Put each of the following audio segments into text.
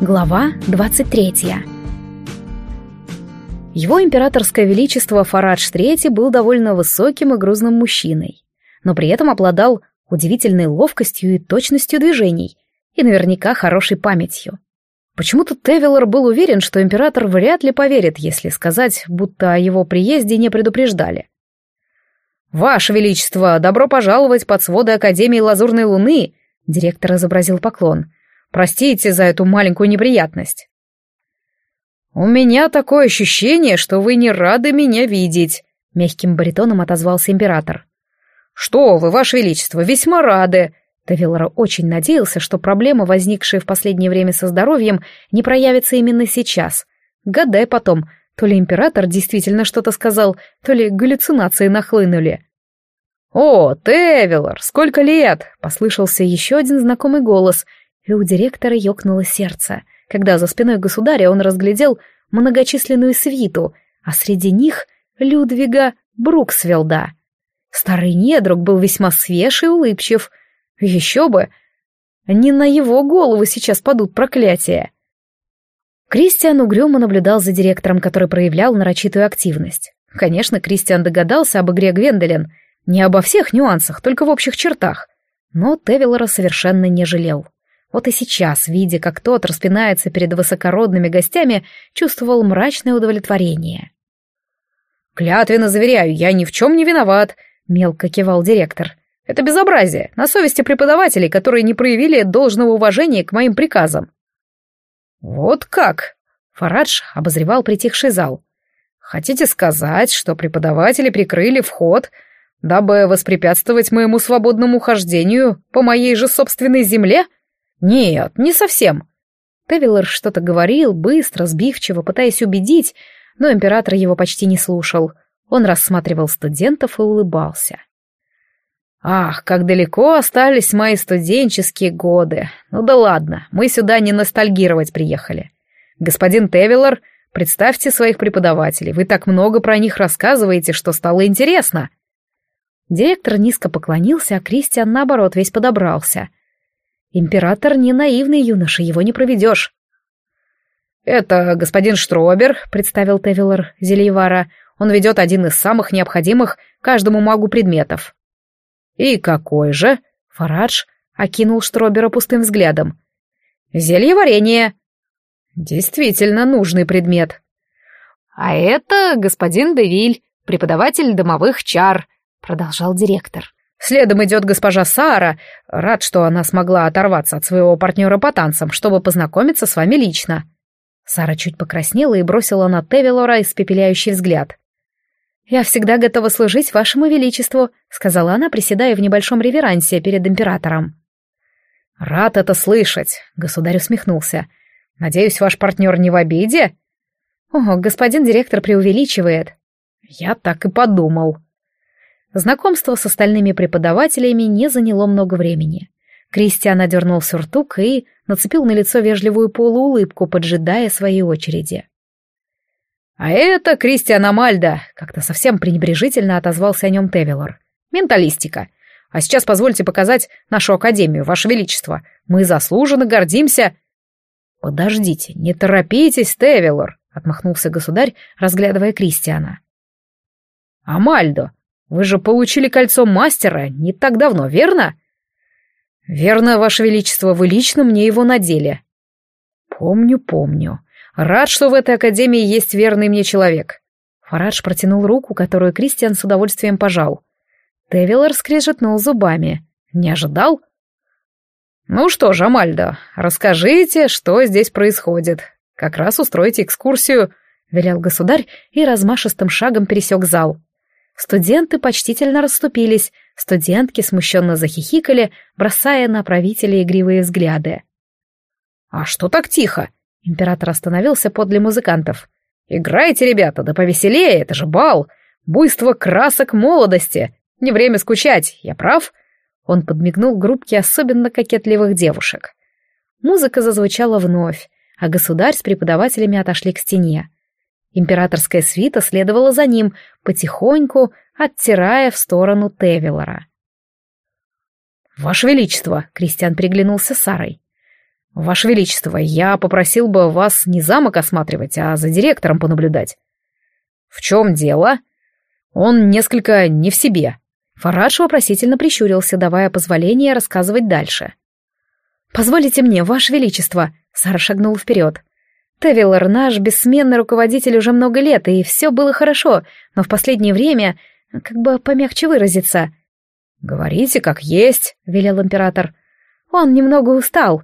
Глава 23 Его императорское величество Фарадж III был довольно высоким и грузным мужчиной, но при этом обладал удивительной ловкостью и точностью движений, и наверняка хорошей памятью. Почему-то Тевилор был уверен, что император вряд ли поверит, если сказать, будто о его приезде не предупреждали. «Ваше Величество, добро пожаловать под своды Академии Лазурной Луны!» Директор изобразил поклон. «Простите за эту маленькую неприятность». «У меня такое ощущение, что вы не рады меня видеть», — мягким баритоном отозвался император. «Что вы, Ваше Величество, весьма рады!» Тавилора очень надеялся, что проблемы, возникшие в последнее время со здоровьем, не проявятся именно сейчас. Гадай потом, то ли император действительно что-то сказал, то ли галлюцинации нахлынули. «О, Тевилор, сколько лет!» — послышался еще один знакомый голос, и у директора ёкнуло сердце, когда за спиной государя он разглядел многочисленную свиту, а среди них Людвига Бруксвелда. Старый недруг был весьма свеж и улыбчив. Еще бы! Не на его голову сейчас падут проклятия. Кристиан угрюмо наблюдал за директором, который проявлял нарочитую активность. Конечно, Кристиан догадался об игре Гвендолин, не обо всех нюансах, только в общих чертах. Но Тевилора совершенно не жалел. Вот и сейчас, видя, как тот распинается перед высокородными гостями, чувствовал мрачное удовлетворение. «Клятвенно заверяю, я ни в чем не виноват», — мелко кивал директор. «Это безобразие, на совести преподавателей, которые не проявили должного уважения к моим приказам». «Вот как?» — Фарадж обозревал притихший зал. «Хотите сказать, что преподаватели прикрыли вход, дабы воспрепятствовать моему свободному хождению по моей же собственной земле? Нет, не совсем». Тевиллер что-то говорил, быстро, сбивчиво, пытаясь убедить, но император его почти не слушал. Он рассматривал студентов и улыбался. Ах, как далеко остались мои студенческие годы. Ну да ладно, мы сюда не ностальгировать приехали. Господин Тевиллер, представьте своих преподавателей, вы так много про них рассказываете, что стало интересно. Директор низко поклонился, а Кристиан, наоборот, весь подобрался. Император не наивный юноша, его не проведешь. «Это господин Штробер», — представил Тевиллер Зельевара. «Он ведет один из самых необходимых каждому магу предметов. «И какой же?» — Фарадж окинул Штробера пустым взглядом. «Зелье варенье». «Действительно нужный предмет». «А это господин Девиль, преподаватель домовых чар», — продолжал директор. «Следом идет госпожа Сара. Рад, что она смогла оторваться от своего партнера по танцам, чтобы познакомиться с вами лично». Сара чуть покраснела и бросила на Тевилора испепеляющий взгляд. «Я всегда готова служить вашему величеству», — сказала она, приседая в небольшом реверансе перед императором. «Рад это слышать», — государь усмехнулся. «Надеюсь, ваш партнер не в обиде?» «О, господин директор преувеличивает». «Я так и подумал». Знакомство с остальными преподавателями не заняло много времени. Кристиан одернул сюртук и нацепил на лицо вежливую полуулыбку, поджидая своей очереди. «А это Кристиан Амальда», — как-то совсем пренебрежительно отозвался о нем Тевилор. «Менталистика. А сейчас позвольте показать нашу академию, Ваше Величество. Мы заслуженно гордимся...» «Подождите, не торопитесь, Тевилор», — отмахнулся государь, разглядывая Кристиана. «Амальдо, вы же получили кольцо мастера не так давно, верно?» «Верно, Ваше Величество, вы лично мне его надели». «Помню, помню. Рад, что в этой академии есть верный мне человек. Фарадж протянул руку, которую Кристиан с удовольствием пожал. Тевилор скрежетнул зубами. Не ожидал? Ну что ж, Амальдо, расскажите, что здесь происходит. Как раз устроите экскурсию, велел государь и размашистым шагом пересек зал. Студенты почтительно расступились, студентки смущенно захихикали, бросая на правителя игривые взгляды. «А что так тихо?» Император остановился подле музыкантов. «Играйте, ребята, да повеселее, это же бал! Буйство красок молодости! Не время скучать, я прав?» Он подмигнул группке особенно кокетливых девушек. Музыка зазвучала вновь, а государь с преподавателями отошли к стене. Императорская свита следовала за ним, потихоньку оттирая в сторону Тевилора. «Ваше Величество!» — Кристиан приглянулся Сарой. «Ваше Величество, я попросил бы вас не замок осматривать, а за директором понаблюдать». «В чем дело?» «Он несколько не в себе». Фарадж вопросительно прищурился, давая позволение рассказывать дальше. «Позволите мне, Ваше Величество», — Сара шагнула вперед. «Тевиллер наш бессменный руководитель уже много лет, и все было хорошо, но в последнее время, как бы помягче выразиться...» «Говорите, как есть», — велел император. «Он немного устал».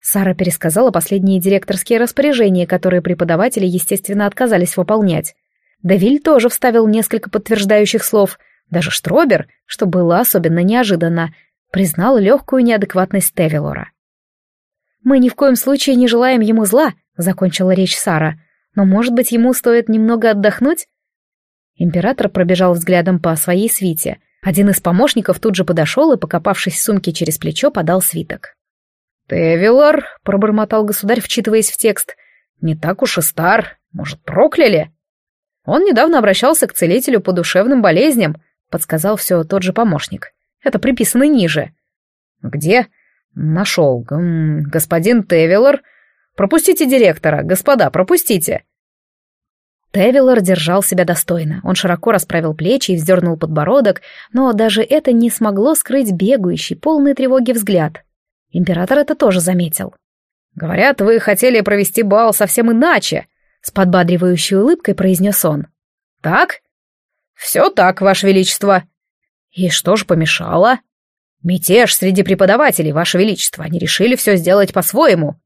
Сара пересказала последние директорские распоряжения, которые преподаватели, естественно, отказались выполнять. Давиль тоже вставил несколько подтверждающих слов. Даже Штробер, что было особенно неожиданно, признал легкую неадекватность Тевилора. «Мы ни в коем случае не желаем ему зла», — закончила речь Сара. «Но, может быть, ему стоит немного отдохнуть?» Император пробежал взглядом по своей свите. Один из помощников тут же подошел и, покопавшись в сумке через плечо, подал свиток. «Тевилор», — пробормотал государь, вчитываясь в текст, — «не так уж и стар. Может, прокляли?» «Он недавно обращался к целителю по душевным болезням», — подсказал все тот же помощник. «Это приписано ниже». «Где?» «Нашел. Г господин Тевилор. Пропустите директора, господа, пропустите». Тевилор держал себя достойно. Он широко расправил плечи и вздернул подбородок, но даже это не смогло скрыть бегающий, полный тревоги взгляд. Император это тоже заметил. «Говорят, вы хотели провести бал совсем иначе», — с подбадривающей улыбкой произнес он. «Так?» «Все так, Ваше Величество». «И что же помешало?» «Мятеж среди преподавателей, Ваше Величество. Они решили все сделать по-своему».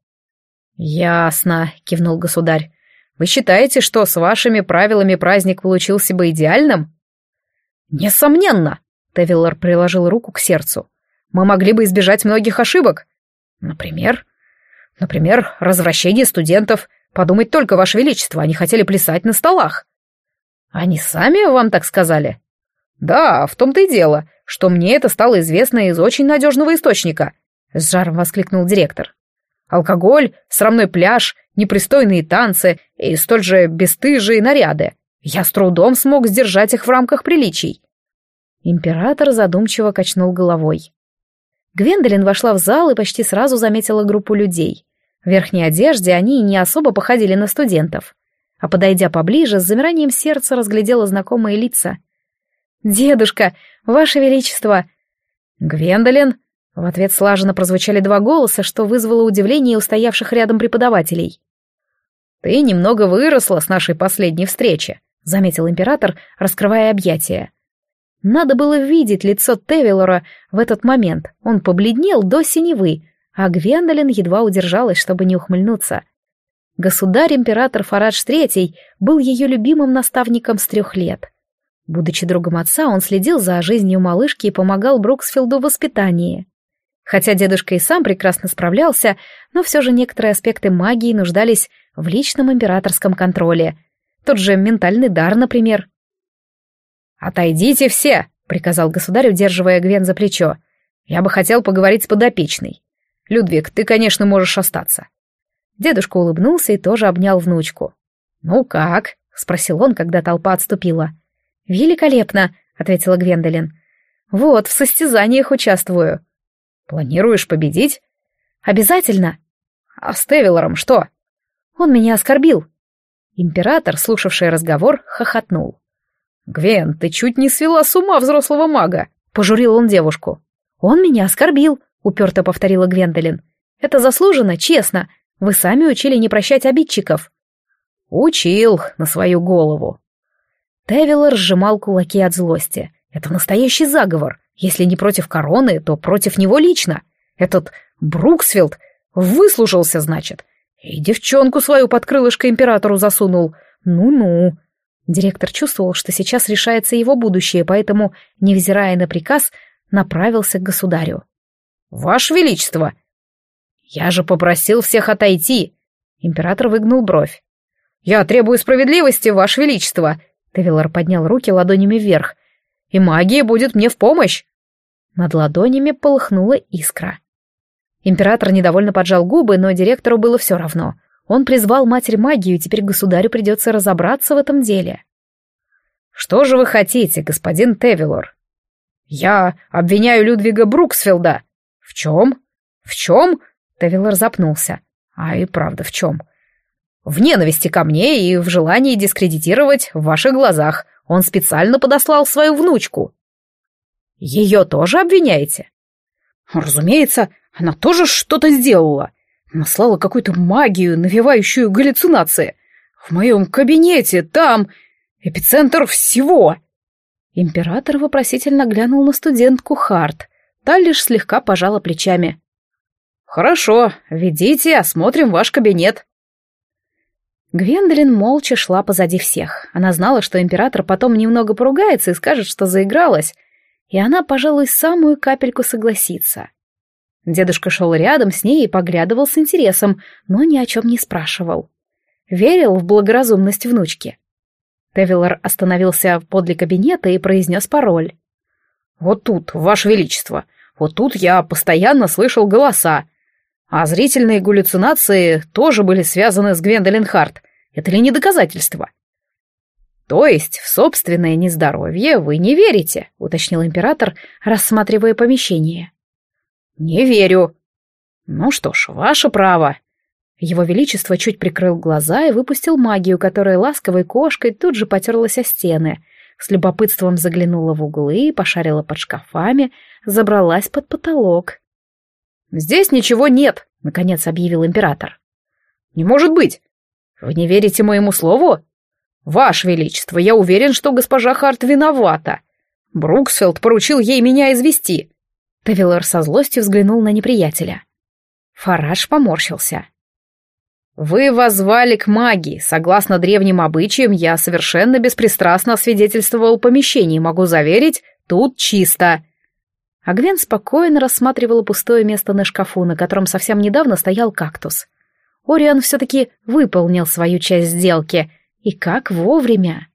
«Ясно», — кивнул государь. «Вы считаете, что с вашими правилами праздник получился бы идеальным?» «Несомненно», — Тевиллар приложил руку к сердцу. Мы могли бы избежать многих ошибок. Например? Например, развращение студентов. Подумать только, Ваше Величество, они хотели плясать на столах. Они сами вам так сказали? Да, в том-то и дело, что мне это стало известно из очень надежного источника, с жаром воскликнул директор. Алкоголь, срамной пляж, непристойные танцы и столь же бесстыжие наряды. Я с трудом смог сдержать их в рамках приличий. Император задумчиво качнул головой. Гвендолин вошла в зал и почти сразу заметила группу людей. В верхней одежде они не особо походили на студентов. А подойдя поближе, с замиранием сердца разглядела знакомые лица. «Дедушка, Ваше Величество!» «Гвендолин!» В ответ слаженно прозвучали два голоса, что вызвало удивление у стоявших рядом преподавателей. «Ты немного выросла с нашей последней встречи», — заметил император, раскрывая объятия. Надо было видеть лицо Тевилора в этот момент. Он побледнел до синевы, а Гвендолин едва удержалась, чтобы не ухмыльнуться. Государь-император Фарадж III был ее любимым наставником с трех лет. Будучи другом отца, он следил за жизнью малышки и помогал Бруксфилду в воспитании. Хотя дедушка и сам прекрасно справлялся, но все же некоторые аспекты магии нуждались в личном императорском контроле. Тот же ментальный дар, например. «Отойдите все!» — приказал государь, удерживая Гвен за плечо. «Я бы хотел поговорить с подопечной. Людвиг, ты, конечно, можешь остаться». Дедушка улыбнулся и тоже обнял внучку. «Ну как?» — спросил он, когда толпа отступила. «Великолепно!» — ответила Гвендолин. «Вот, в состязаниях участвую». «Планируешь победить?» «Обязательно». «А с Тевилором что?» «Он меня оскорбил». Император, слушавший разговор, хохотнул. «Гвен, ты чуть не свела с ума взрослого мага!» — пожурил он девушку. «Он меня оскорбил», — уперто повторила Гвендолин. «Это заслуженно, честно. Вы сами учили не прощать обидчиков». «Учил на свою голову». Тевилор сжимал кулаки от злости. «Это настоящий заговор. Если не против короны, то против него лично. Этот Бруксфилд выслужился, значит. И девчонку свою под крылышко императору засунул. Ну-ну». Директор чувствовал, что сейчас решается его будущее, поэтому, невзирая на приказ, направился к государю. «Ваше Величество!» «Я же попросил всех отойти!» Император выгнул бровь. «Я требую справедливости, Ваше Величество!» Тевилар поднял руки ладонями вверх. «И магия будет мне в помощь!» Над ладонями полыхнула искра. Император недовольно поджал губы, но директору было все равно. Он призвал Матерь Магию, и теперь государю придется разобраться в этом деле. «Что же вы хотите, господин Тевилор?» «Я обвиняю Людвига Бруксфилда». «В чем? В чем?» Тавилор запнулся. А и правда в чем? В ненависти ко мне и в желании дискредитировать в ваших глазах. Он специально подослал свою внучку. Ее тоже обвиняете? Разумеется, она тоже что-то сделала. Наслала какую-то магию, навевающую галлюцинации. В моем кабинете, там, эпицентр всего. Император вопросительно глянул на студентку Харт. Та лишь слегка пожала плечами. «Хорошо, ведите, осмотрим ваш кабинет». Гвендолин молча шла позади всех. Она знала, что император потом немного поругается и скажет, что заигралась, и она, пожалуй, самую капельку согласится. Дедушка шел рядом с ней и поглядывал с интересом, но ни о чем не спрашивал. Верил в благоразумность внучки. Тевилор остановился подле кабинета и произнес пароль. «Вот тут, Ваше Величество, вот тут я постоянно слышал голоса. А зрительные галлюцинации тоже были связаны с Гвендолин Харт. Это ли не доказательство?» «То есть в собственное нездоровье вы не верите», — уточнил император, рассматривая помещение. «Не верю». «Ну что ж, ваше право». Его Величество чуть прикрыл глаза и выпустил магию, которая ласковой кошкой тут же потерлась о стены, с любопытством заглянула в углы, пошарила под шкафами, забралась под потолок. «Здесь ничего нет», — наконец объявил император. «Не может быть! Вы не верите моему слову? Ваше Величество, я уверен, что госпожа Харт виновата. Бруксфилд поручил ей меня извести. Тавилор со злостью взглянул на неприятеля. Фараш поморщился. «Вы возвали к магии. Согласно древним обычаям, я совершенно беспристрастно свидетельствовал помещение, могу заверить, тут чисто». А Гвен спокойно рассматривала пустое место на шкафу, на котором совсем недавно стоял кактус. Ориан все-таки выполнил свою часть сделки. И как вовремя.